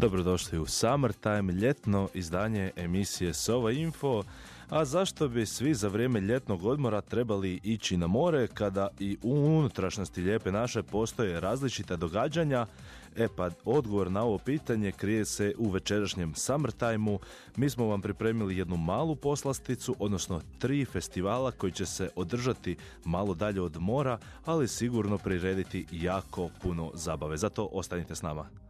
Dobrodošli u Summertime, ljetno izdanje emisije Sova Info. A zašto bi svi za vrijeme ljetnog odmora trebali ići na more kada i u unutrašnjosti lijepe naše postoje različita događanja? E pa, odgovor na ovo pitanje krije se u večerašnjem Summertime-u. Mi smo vam pripremili jednu malu poslasticu, odnosno tri festivala koji će se održati malo dalje od mora, ali sigurno prirediti jako puno zabave. Zato ostanite s nama.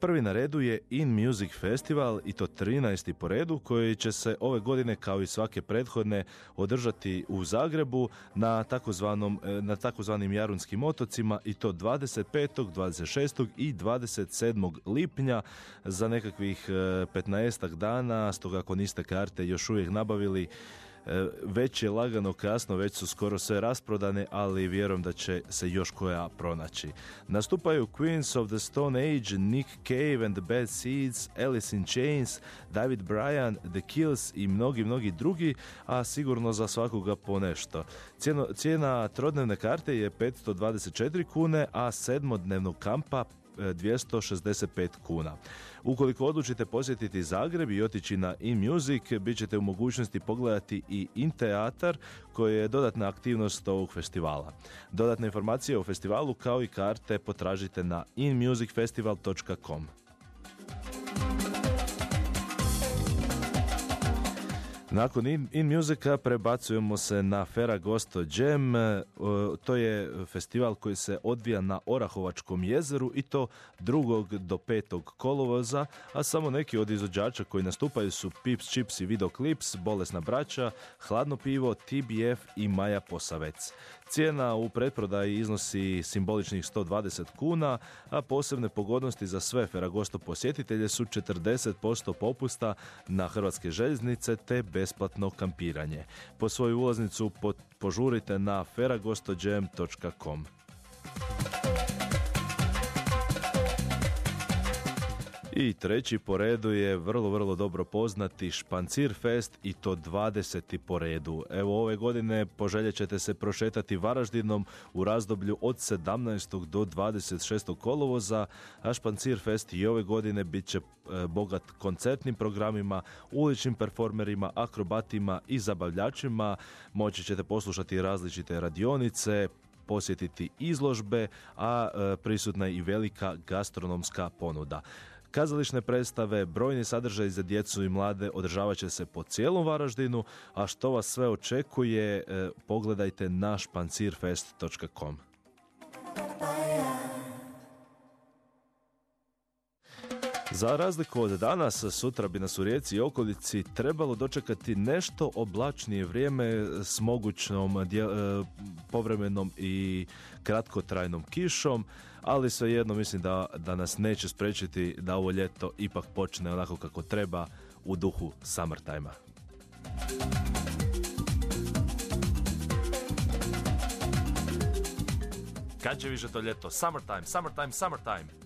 Prvi na redu je In Music Festival i to 13. po redu koji će se ove godine kao i svake prethodne održati u Zagrebu na takozvanom e, na takozvanim Jarunskim otocima i to 25., 26. i 27. lipnja za nekakvih 15 e, dana, stoga ako niste karte još uvijek nabavili već je lagano kasno, već su skoro sve rasprodane, ali vjerujem da će se još koja pronaći. Nastupaju Queens of the Stone Age, Nick Cave and the Bad Seeds, Alice in Chains, David Bryan, The Kills i mnogi, mnogi drugi, a sigurno za svakoga po nešto. Cijena trodnevne karte je 524 kune, a sedmodnevnog kampa 265 kuna. Ukoliko odlučite posjetiti Zagreb i otići na InMusic, bit ćete u mogućnosti pogledati i In Teatar, koji je dodatna aktivnost ovog festivala. Dodatne informacije o festivalu kao i karte potražite na inmusicfestival.com. Nakon In, in Musica prebacujemo se na Feragosto Jam. E, to je festival koji se odvija na Orahovačkom jezeru i to drugog do petog kolovoza, a samo neki od izvođača koji nastupaju su Pips, Chips i Videoclips, Bolesna braća, Hladno pivo, TBF i Maja Posavec. Cijena u pretprodaji iznosi simboličnih 120 kuna, a posebne pogodnosti za sve Feragosto posjetitelje su 40% popusta na hrvatske željeznice te besplatno kampiranje. Po svoju ulaznicu požurite na feragostojam.com. I treći po redu je vrlo, vrlo dobro poznati Špancir Fest i to 20. po redu. Evo ove godine poželjet ćete se prošetati Varaždinom u razdoblju od 17. do 26. kolovoza, a Špancir Fest i ove godine bit će e, bogat koncertnim programima, uličnim performerima, akrobatima i zabavljačima. Moći ćete poslušati različite radionice, posjetiti izložbe, a e, prisutna je i velika gastronomska ponuda. Kazališne predstave, brojni sadržaj za djecu i mlade održavat će se po cijelom Varaždinu, a što vas sve očekuje, e, pogledajte na špancirfest.com. Za razliku od danas, sutra bi nas u Rijeci i okolici trebalo dočekati nešto oblačnije vrijeme s mogućnom e, povremenom i kratkotrajnom kišom, ali svejedno mislim da, da nas neće sprečiti da ovo ljeto ipak počne onako kako treba u duhu summertime Kad će više to ljeto? Summertime, summertime, summertime.